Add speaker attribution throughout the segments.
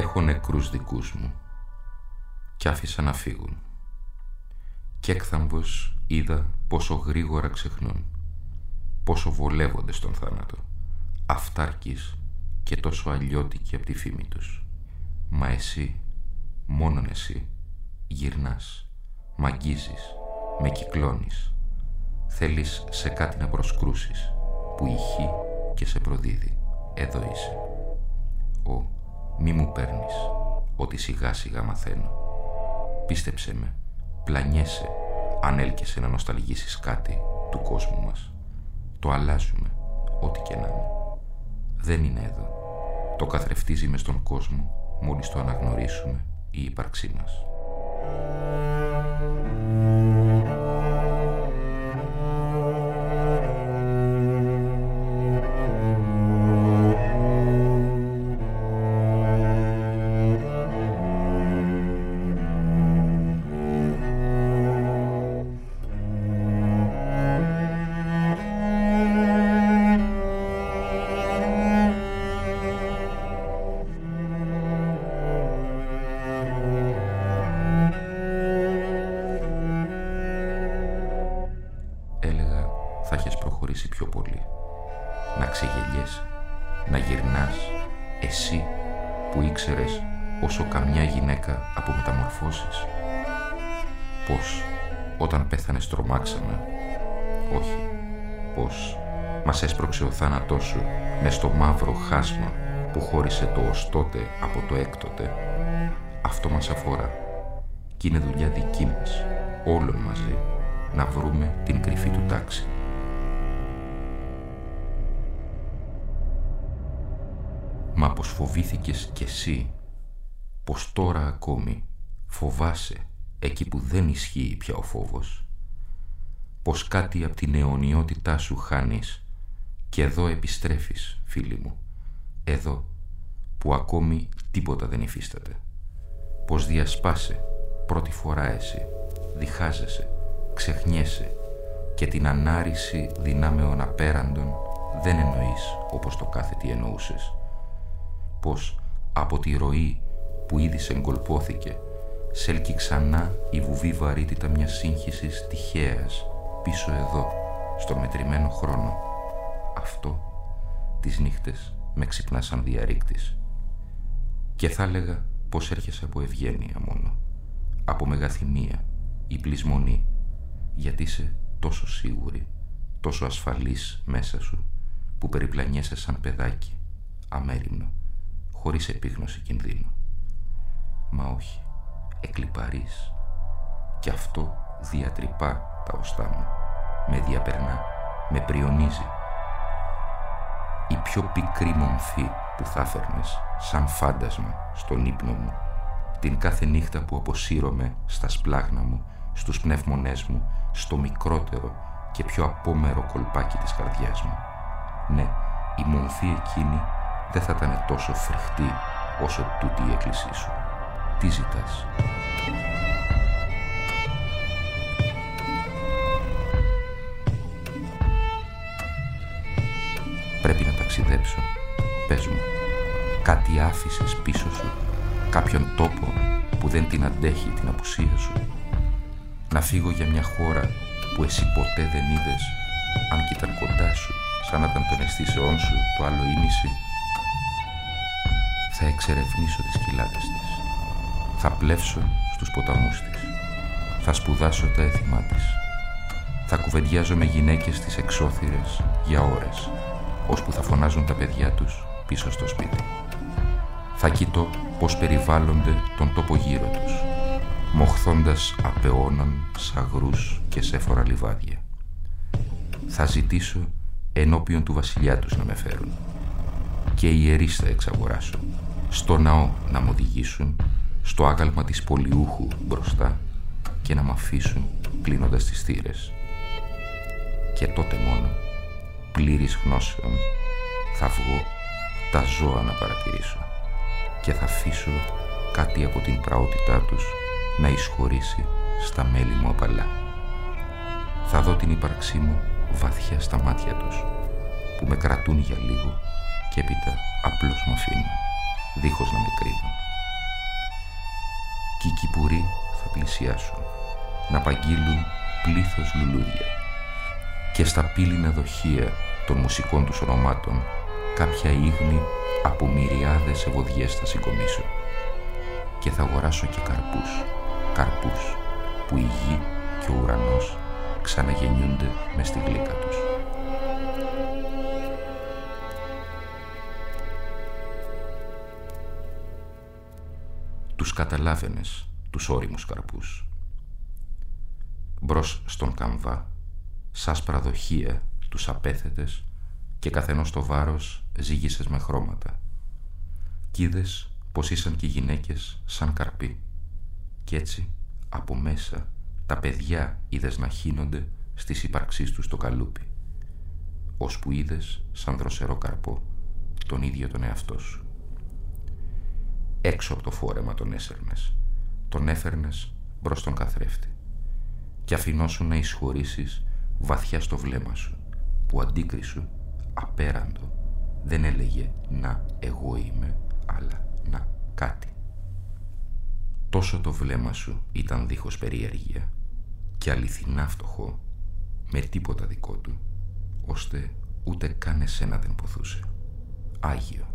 Speaker 1: Έχω νεκρούς δικούς μου κι άφησα να φύγουν. Κι έκθαμβος είδα πόσο γρήγορα ξεχνούν, πόσο βολεύονται στον θάνατο, αυτάρκης και τόσο αλλιώτικοι από τη φήμη τους. Μα εσύ, μόνον εσύ, γυρνάς, μ' αγγίζεις, με κυκλώνεις. Θέλεις σε κάτι να προσκρούσεις, που ηχεί και σε προδίδει. Εδώ είσαι. Ο μη μου παίρνεις ότι σιγά σιγά μαθαίνω. Πίστεψε με, πλανιέσαι αν έλκεσαι να νοσταλγήσεις κάτι του κόσμου μας. Το αλλάζουμε, ό,τι και να είναι. Δεν είναι εδώ. Το καθρεφτίζει με στον κόσμο μόλις το αναγνωρίσουμε η ύπαρξή μας. Ο θάνατός σου μες στο μαύρο χάσμα που χώρισε το ως τότε από το έκτοτε, αυτό μας αφορά και είναι δουλειά δική μας, όλων μαζί, να βρούμε την κρυφή του τάξη. Μα πως φοβήθηκες κι εσύ, πως τώρα ακόμη φοβάσαι εκεί που δεν ισχύει πια ο φόβος, πως κάτι από την αιωνιότητά σου χάνεις και εδώ επιστρέφεις, φίλοι μου, εδώ που ακόμη τίποτα δεν υφίσταται. Πως διασπάσε πρώτη φορά εσύ, διχάζεσαι, ξεχνιέσαι και την ανάρρηση δυνάμεων απέραντων δεν εννοείς όπως το κάθε τι εννοούσες. Πως από τη ροή που ήδη σε εγκολπώθηκε σέλκει ξανά η βουβή βαρύτητα μιας σύγχυσης τυχαίας πίσω εδώ, στον μετρημένο χρόνο αυτό τις νύχτες με ξυπνά σαν διαρρήκτης. Και θα έλεγα πως έρχεσαι από ευγένεια μόνο, από μεγαθυμία ή πλεισμονή, γιατί είσαι τόσο σίγουρη, τόσο ασφαλής μέσα σου, που περιπλανιέσαι σαν παιδάκι, αμέριμνο, χωρίς επίγνωση κινδύνου. Μα όχι, εκλυπαρείς, και αυτό διατρυπά τα οστά μου, με διαπερνά, με πριονίζει, η πιο πικρή μομφή που θα φέρνες σαν φάντασμα στον ύπνο μου. Την κάθε νύχτα που αποσύρωμαι στα σπλάγνα μου, στους πνεύμονές μου, στο μικρότερο και πιο απόμερο κολπάκι της καρδιάς μου. Ναι, η μομφή εκείνη δεν θα ήταν τόσο φρικτή όσο τούτη η έκκλησή σου. Τι ζητάς. Πρέπει να ταξιδέψω. Πες μου, κάτι άφησες πίσω σου, κάποιον τόπο που δεν την αντέχει την απουσία σου. Να φύγω για μια χώρα που εσύ ποτέ δεν είδες, αν κι ήταν κοντά σου, σαν να ήταν των αισθήσεών σου το άλλο ήμιση. Θα εξερευνήσω τις κοιλάδες της. Θα πλεύσω στους ποταμούς της. Θα σπουδάσω τα έθιμά της. Θα κουβεντιάζω με γυναίκες της εξώθυρες για ώρες, ώσπου θα φωνάζουν τα παιδιά τους πίσω στο σπίτι. Θα κοιτώ πώς περιβάλλονται τον τόπο γύρω τους, μοχθώντας απεώνων, σαγρούς και σέφορα λιβάδια. Θα ζητήσω ενώπιον του βασιλιά τους να με φέρουν και οι ιερείς θα εξαγοράσω, στο ναό να μου οδηγήσουν, στο άγαλμα της πολιούχου μπροστά και να μ' αφήσουν κλείνοντας τις θύρες. Και τότε μόνο, πλήρης γνώσεων, θα βγω τα ζώα να παρατηρήσω και θα αφήσω κάτι από την πραότητά τους να εισχωρήσει στα μέλη μου απαλά. Θα δω την ύπαρξή μου βαθιά στα μάτια τους που με κρατούν για λίγο και έπειτα απλώς με αφήνουν δίχως να με κρίνουν. Κι οι κυπουροί θα πλησιάσουν. Να παγγείλουν πλήθος λουλούδια. Και στα πύληνα δοχεία των μουσικών τους ονομάτων κάποια ίγνη από μυριάδες ευωδιές θα συγκομίσω. Και θα αγοράσω και καρπούς, καρπούς που η γη και ο ουρανός ξαναγεννιούνται μες στη γλύκα τους. Καταλάβαινες τους όριμους καρπούς. Μπρος στον καμβά, σας πραδοχεία τους απέθετες και καθενός το βάρος ζήγησες με χρώματα. Κι είδες πως ήσαν και οι γυναίκες σαν καρπί. Κι έτσι, από μέσα, τα παιδιά είδες να χύνονται στις ύπαρξής τους το καλούπι. Ώσπου είδες, σαν δροσερό καρπό, τον ίδιο τον εαυτό σου. Έξω από το φόρεμα τον έσερνες. Τον έφερνες μπρος τον καθρέφτη. Και αφινόσου να εισχωρήσεις βαθιά στο βλέμμα σου, που αντίκρισου απέραντο δεν έλεγε να εγώ είμαι, αλλά να κάτι. Τόσο το βλέμμα σου ήταν δίχως περιέργεια και αληθινά φτωχό, με τίποτα δικό του, ώστε ούτε καν εσένα δεν ποθούσε. Άγιο.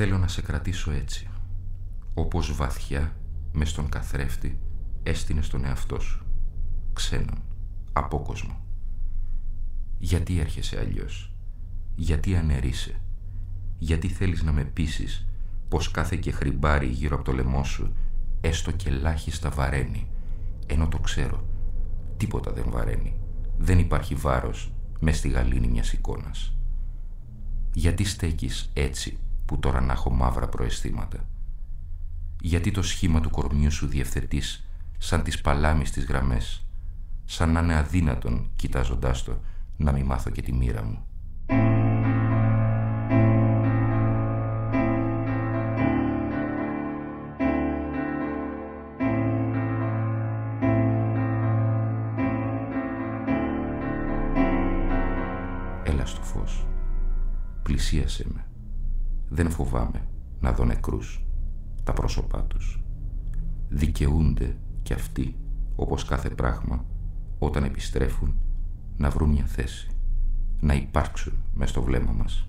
Speaker 1: Θέλω να σε κρατήσω έτσι, όπως βαθιά με στον καθρέφτη έστεινε στον εαυτό σου, ξένον, απόκοσμο. Γιατί έρχεσαι αλλιώς, γιατί αναιρείσαι, Γιατί θέλεις να με πείσεις πως κάθε και χρυμπάρι γύρω από το λαιμό σου έστω και ελάχιστα βαραίνει, ενώ το ξέρω, τίποτα δεν βαραίνει. Δεν υπάρχει βάρος μες στη γαλήνη μιας εικόνας. Γιατί στέκεις έτσι που τώρα να έχω μαύρα προαισθήματα. Γιατί το σχήμα του κορμιού σου διευθετείς σαν τις παλάμεις τις γραμμές, σαν να είναι αδύνατον, κοιτάζοντάς το, να μην μάθω και τη μοίρα μου. Έλα στο φως. Πλησίασε με. Δεν φοβάμαι να δω νεκρούς τα πρόσωπά τους. Δικαιούνται κι αυτοί, όπως κάθε πράγμα, όταν επιστρέφουν, να βρουν μια θέση, να υπάρξουν μες στο βλέμμα μας.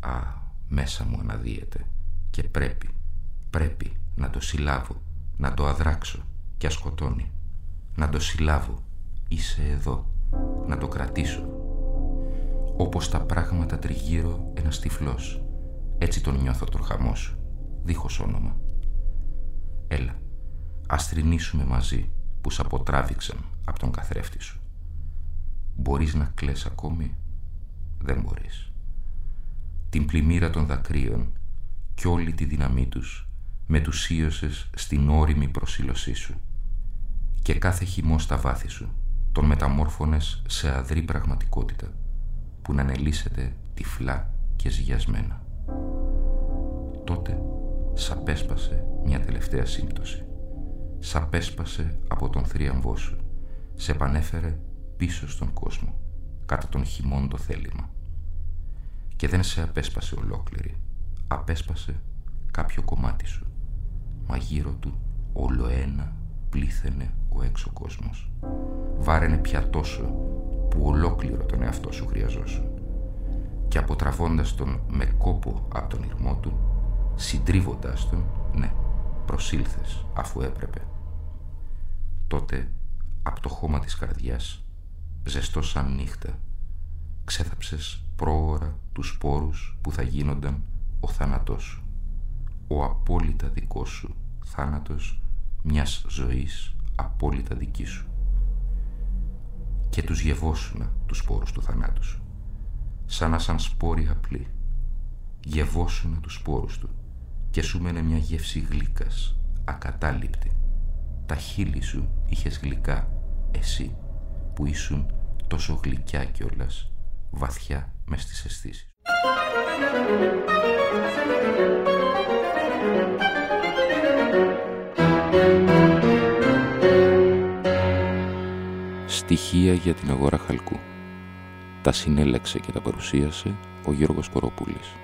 Speaker 1: Α, μέσα μου αναδύεται και πρέπει, πρέπει να το συλλάβω, να το αδράξω και ασκοτώνει. Να το συλλάβω, είσαι εδώ, να το κρατήσω. Όπως τα πράγματα τριγύρω ένας τυφλός, έτσι τον νιώθω τον χαμό σου, δίχως όνομα. Έλα, ας τρινήσουμε μαζί που σ' αποτράβηξαν από τον καθρέφτη σου. Μπορείς να κλαις ακόμη; Δεν μπορείς. Την πλημμύρα των δακρύων κι όλη τη δύναμή τους μετουσίωσες στην όρημη προσήλωσή σου και κάθε χυμό στα βάθη σου τον μεταμόρφωνες σε αδρή πραγματικότητα που να ανελίσσεται τυφλά και ζυγιασμένα. Τότε σαπέσπασε μια τελευταία σύμπτωση. Σαπέσπασε από τον θρίαμβό σου. Σε πανέφερε πίσω στον κόσμο, κατά τον χειμών το θέλημα. Και δεν σε απέσπασε ολόκληρη, απέσπασε κάποιο κομμάτι σου, μα γύρω του όλο ένα πλήθαινε ο έξω κόσμος. Βάραινε πια τόσο που ολόκληρο τον εαυτό σου χρειαζόσουν και αποτραβώντας τον με κόπο από τον ήρμό του, συντρίβοντας τον, ναι, προσήλθες αφού έπρεπε. Τότε, από το χώμα της καρδιάς, ζεστός σαν νύχτα. Ξέθαψες πρόωρα τους σπόρους που θα γίνονταν ο θάνατός σου. Ο απόλυτα δικός σου θάνατος μιας ζωής απόλυτα δική σου. Και τους γευόσουνα τους σπόρους του θανάτου σου. Σαν να σαν σπόροι απλοί. Γευόσουνα τους σπόρους του και σου μένε μια γεύση γλύκας, ακατάληπτη. Τα χείλη σου είχες γλυκά, εσύ που ήσουν τόσο γλυκιά κιόλας, βαθιά μες στις αισθήσεις. Στοιχεία για την αγορά χαλκού. Τα συνέλεξε και τα παρουσίασε ο Γιώργος Κοροπούλης.